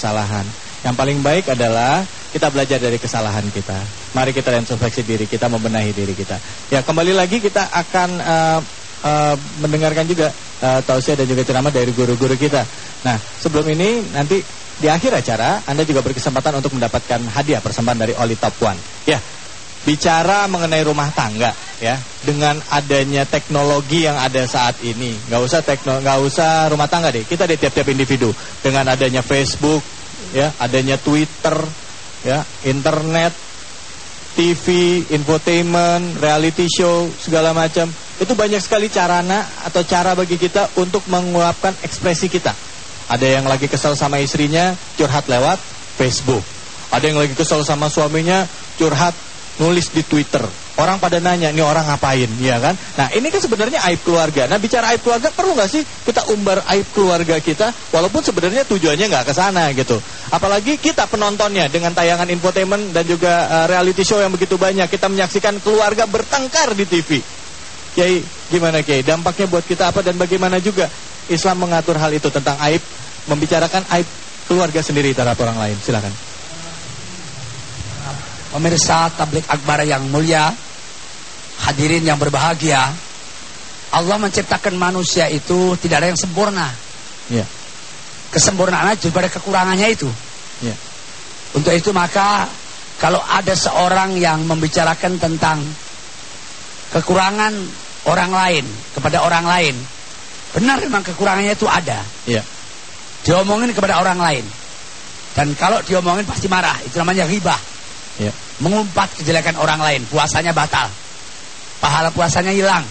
Kesalahan. Yang paling baik adalah kita belajar dari kesalahan kita. Mari kita introspeksi diri kita, membenahi diri kita. Ya, kembali lagi kita akan eh, eh, mendengarkan juga uh, tausiah dan juga ceramah dari guru-guru kita. Nah, sebelum ini nanti di akhir acara Anda juga berkesempatan untuk mendapatkan hadiah persembahan dari Oli Top One. Ya, bicara mengenai rumah tangga ya dengan adanya teknologi yang ada saat ini. Nggak usah tekno nggak usah rumah tangga deh. Kita di tiap-tiap individu. Dengan adanya Facebook ya adanya Twitter ya internet TV infotainment reality show segala macam. Itu banyak sekali carana atau cara bagi kita untuk menguapkan ekspresi kita. Ada yang lagi kesal sama istrinya curhat lewat Facebook. Ada yang lagi kesal sama suaminya curhat nulis di Twitter. Orang pada nanya, ini orang ngapain, ya kan? Nah, ini kan sebenarnya aib keluarga. Nah, bicara aib keluarga, perlu nggak sih kita umbar aib keluarga kita? Walaupun sebenarnya tujuannya nggak ke sana gitu. Apalagi kita penontonnya dengan tayangan infotainment dan juga uh, reality show yang begitu banyak. Kita menyaksikan keluarga bertengkar di TV. Kiai, gimana Kiai? Dampaknya buat kita apa dan bagaimana juga Islam mengatur hal itu tentang aib, membicarakan aib keluarga sendiri terhadap orang lain. Silakan. Pemirsa tablik akbar yang mulia, hadirin yang berbahagia, Allah menciptakan manusia itu tidak ada yang sempurna. Ya. Kesempurnaan juga pada kekurangannya itu. Ya. Untuk itu maka kalau ada seorang yang membicarakan tentang kekurangan orang lain kepada orang lain, benar memang kekurangannya itu ada. Ya. Diomongin kepada orang lain. Dan kalau diomongin pasti marah, itu namanya ribah. Ya. Mengumpat kejelekan orang lain, puasanya batal. Pahala puasanya hilang.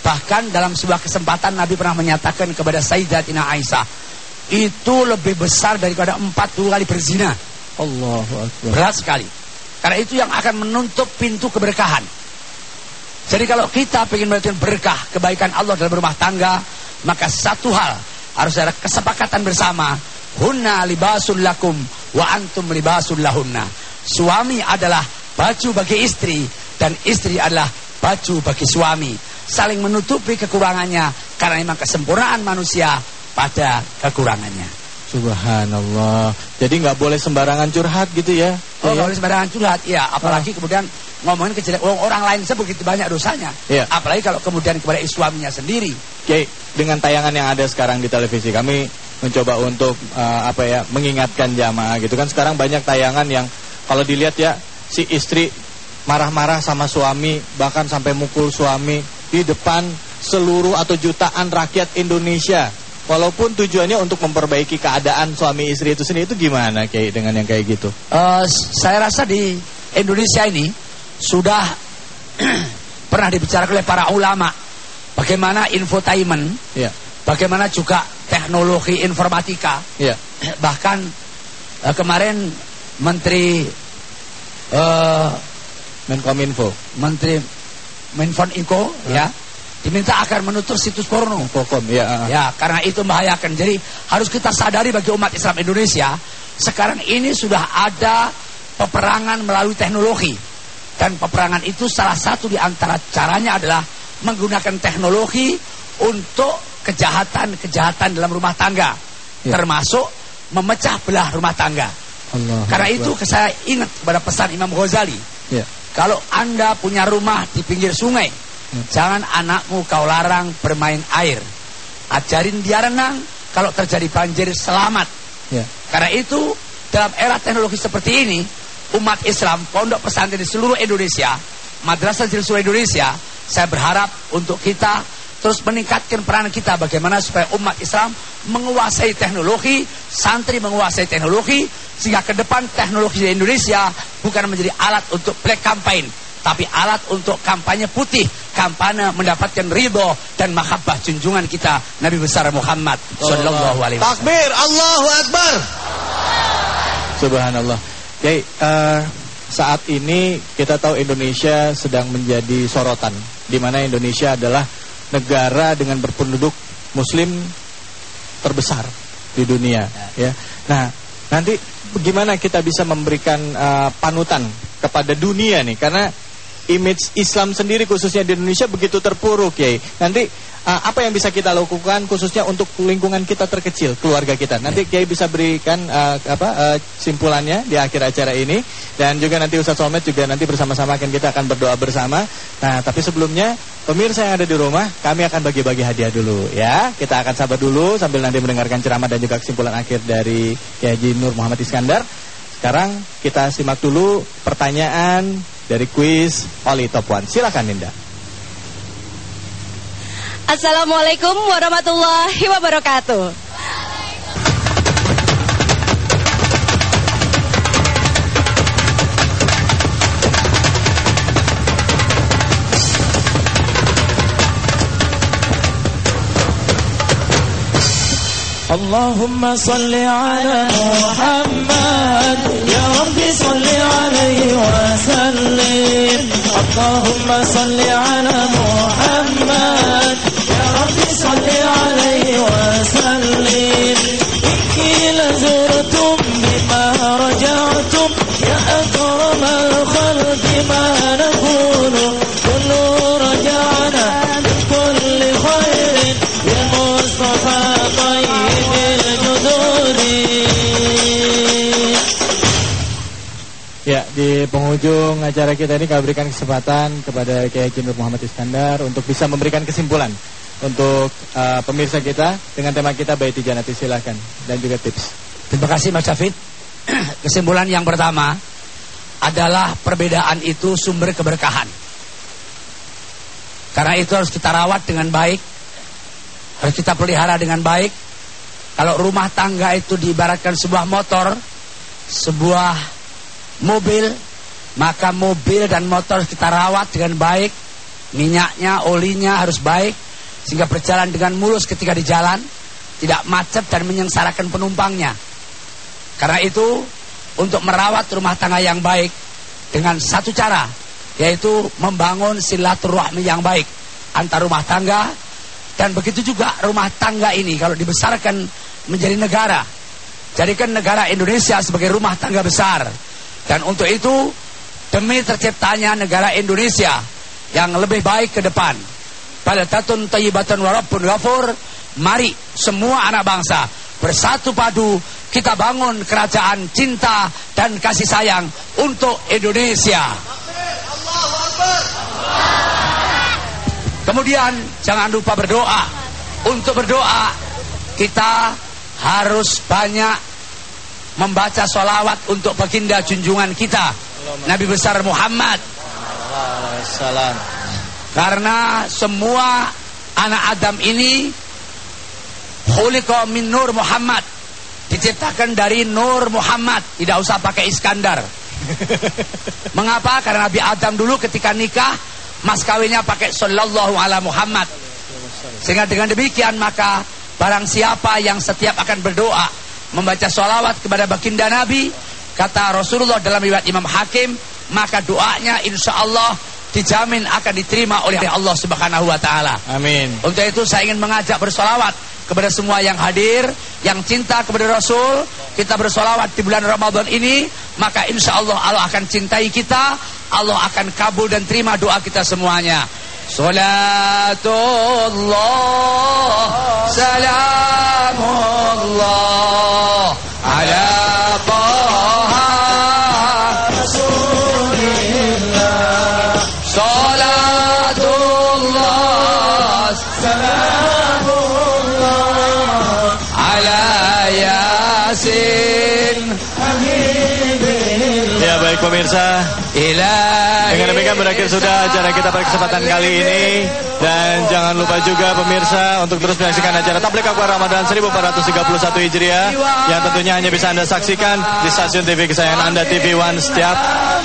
Bahkan dalam sebuah kesempatan Nabi pernah menyatakan kepada Sayyidatina Aisyah, itu lebih besar daripada 40 kali berzina. Allahu Akbar. Berat sekali. Karena itu yang akan menutup pintu keberkahan. Jadi kalau kita ingin mendapatkan berkah kebaikan Allah dalam rumah tangga, maka satu hal harus ada kesepakatan bersama. Hunna libasul lakum wa antum libasul lahunna. Suami adalah baju bagi istri dan istri adalah baju bagi suami. Saling menutupi kekurangannya karena memang kesempurnaan manusia pada kekurangannya. Subhanallah. Jadi nggak boleh sembarangan curhat gitu ya. Oh, Ya, ya? kalau sembarangan curhat, ya. Apalagi kemudian ngomongin kejelekan oh, orang lain saya begitu banyak dosanya. Iya. Apalagi kalau kemudian kepada suaminya sendiri. Kiai, dengan tayangan yang ada sekarang di televisi kami mencoba untuk eh, apa ya mengingatkan jamaah gitu kan sekarang banyak tayangan yang kalau dilihat ya si istri marah-marah sama suami bahkan sampai mukul suami di depan seluruh atau jutaan rakyat Indonesia. Walaupun tujuannya untuk memperbaiki keadaan suami istri itu sendiri itu gimana Kiai dengan yang kayak gitu? Eh, saya rasa di Indonesia ini sudah pernah dibicarakan oleh para ulama. Bagaimana infotainment, ya. bagaimana juga teknologi informatika, ya. Bahkan eh, kemarin Menteri eh, Menkominfo Menteri Menkominfo ya diminta akan menutup situs porno. Infokom ya. Ya, karena itu membahayakan. Jadi harus kita sadari bagi umat Islam Indonesia, sekarang ini sudah ada peperangan melalui teknologi. Dan peperangan itu salah satu di antara caranya adalah menggunakan teknologi untuk kejahatan-kejahatan dalam rumah tangga. Ya. Termasuk memecah belah rumah tangga. Allah Karena itu saya ingat pada pesan Imam Ghazali. ya Kalau Anda punya rumah di pinggir sungai, jangan anakmu kau larang bermain air. Ajarin dia renang, kalau terjadi banjir selamat. ya Karena itu, dalam era teknologi seperti ini, umat Islam, pondok pesantren di seluruh Indonesia, madrasah di seluruh Indonesia, saya berharap untuk kita terus meningkatkan peranan kita bagaimana supaya umat Islam menguasai teknologi, santri menguasai teknologi, sehingga ke depan teknologi di Indonesia bukan menjadi alat untuk black campaign, tapi alat untuk kampanye putih, kampanye mendapatkan ridho dan mahabbah junjungan kita Nabi besar Muhammad sallallahu alaihi wasallam. Takbir, Allahu Akbar. Subhanallah. Kiai, eh, saat ini kita tahu Indonesia sedang menjadi sorotan, di mana Indonesia adalah negara dengan berpenduduk Muslim terbesar di dunia. Ya. Nah, nanti bagaimana kita bisa memberikan eh, panutan kepada dunia nih? Karena image Islam sendiri khususnya di Indonesia begitu terpuruk, Kiai. Nanti uh, apa yang bisa kita lakukan khususnya untuk lingkungan kita terkecil, keluarga kita. Nanti Kiai bisa berikan uh, apa uh, simpulannya di akhir acara ini dan juga nanti Ustaz Somet juga nanti bersama-sama akan kita akan berdoa bersama. Nah, tapi sebelumnya pemirsa yang ada di rumah, kami akan bagi-bagi hadiah dulu ya. Kita akan sabar dulu sambil nanti mendengarkan ceramah dan juga kesimpulan akhir dari Kiai Haji Nur Muhammad Iskandar. Sekarang kita simak dulu pertanyaan dari kuis Oli Top. Silakan Ninda. Assalamualaikum warahmatullahi wabarakatuh. اللهم صل على محمد. يا رب صل عليه وسلم. اللهم صل على محمد. يا رب صل عليه وسلم. إني لزرتم Ya, di penghujung acara kita ini kami berikan kesempatan kepada Kiai Haji Nur Muhammad Iskandar untuk bisa memberikan kesimpulan untuk uh, pemirsa kita dengan tema kita Baiti Janati silahkan dan juga tips. Terima kasih Mas David. Kesimpulan yang pertama adalah perbedaan itu sumber keberkahan. Karena itu harus kita rawat dengan baik, harus kita pelihara dengan baik. Kalau rumah tangga itu diibaratkan sebuah motor, sebuah mobil, maka mobil dan motor kita rawat dengan baik. Minyaknya, olinya harus baik, sehingga berjalan dengan mulus ketika di jalan, tidak macet dan menyengsarakan penumpangnya. Karena itu, untuk merawat rumah tangga yang baik dengan satu cara, yaitu membangun silaturahmi yang baik antar rumah tangga dan begitu juga rumah tangga ini kalau dibesarkan menjadi negara. Jadikan negara Indonesia sebagai rumah tangga besar dan untuk itu demi terciptanya negara Indonesia yang lebih baik ke depan baladatun tayyibatan warabbun ghafur mari semua anak bangsa bersatu padu kita bangun kerajaan cinta dan kasih sayang untuk Indonesia Kemudian jangan lupa berdoa. Untuk berdoa kita harus banyak membaca sholawat untuk baginda junjungan kita Nabi besar Muhammad. Karena semua anak Adam ini khuliqa min nur Muhammad. Diciptakan dari nur Muhammad, tidak usah pakai Iskandar. Mengapa? Karena Nabi Adam dulu ketika nikah mas kawinnya pakai sallallahu ala Muhammad. Sehingga dengan demikian maka barang siapa yang setiap akan berdoa membaca sholawat kepada baginda Nabi kata Rasulullah dalam riwayat Imam Hakim maka doanya insya Allah dijamin akan diterima oleh Allah Subhanahu wa taala. Amin. Untuk itu saya ingin mengajak bersolawat kepada semua yang hadir, yang cinta kepada Rasul, kita bersolawat di bulan Ramadan ini, maka insya Allah Allah akan cintai kita, Allah akan kabul dan terima doa kita semuanya. Salatullah, salamullah, ala Taha Rasulillah. Salatullah, salamullah, ala Yasin. Ya baik pemirsa, Ilahi dengan demikian berakhir sudah acara kita pada kesempatan kali ini dan jangan lupa juga pemirsa untuk terus menyaksikan acara Tablik Akbar Ramadan 1431 Hijriah yang tentunya hanya bisa Anda saksikan di stasiun TV kesayangan Anda TV One setiap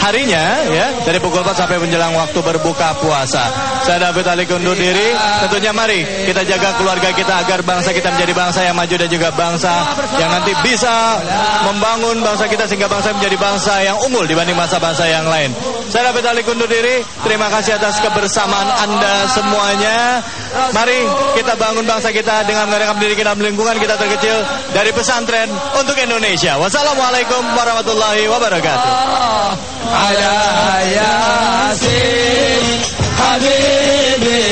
harinya ya dari pukul 4 sampai menjelang waktu berbuka puasa. Saya David Ali undur diri. Tentunya mari kita jaga keluarga kita agar bangsa kita menjadi bangsa yang maju dan juga bangsa yang nanti bisa membangun bangsa kita sehingga bangsa menjadi bangsa yang unggul dibanding bangsa-bangsa yang lain. Saya David Ali undur diri. Terima kasih atas kebersamaan Anda semuanya. Mari kita bangun bangsa kita dengan merekam diri kita lingkungan kita terkecil dari pesantren untuk Indonesia. Wassalamualaikum warahmatullahi wabarakatuh. Ayah yasin habibillah.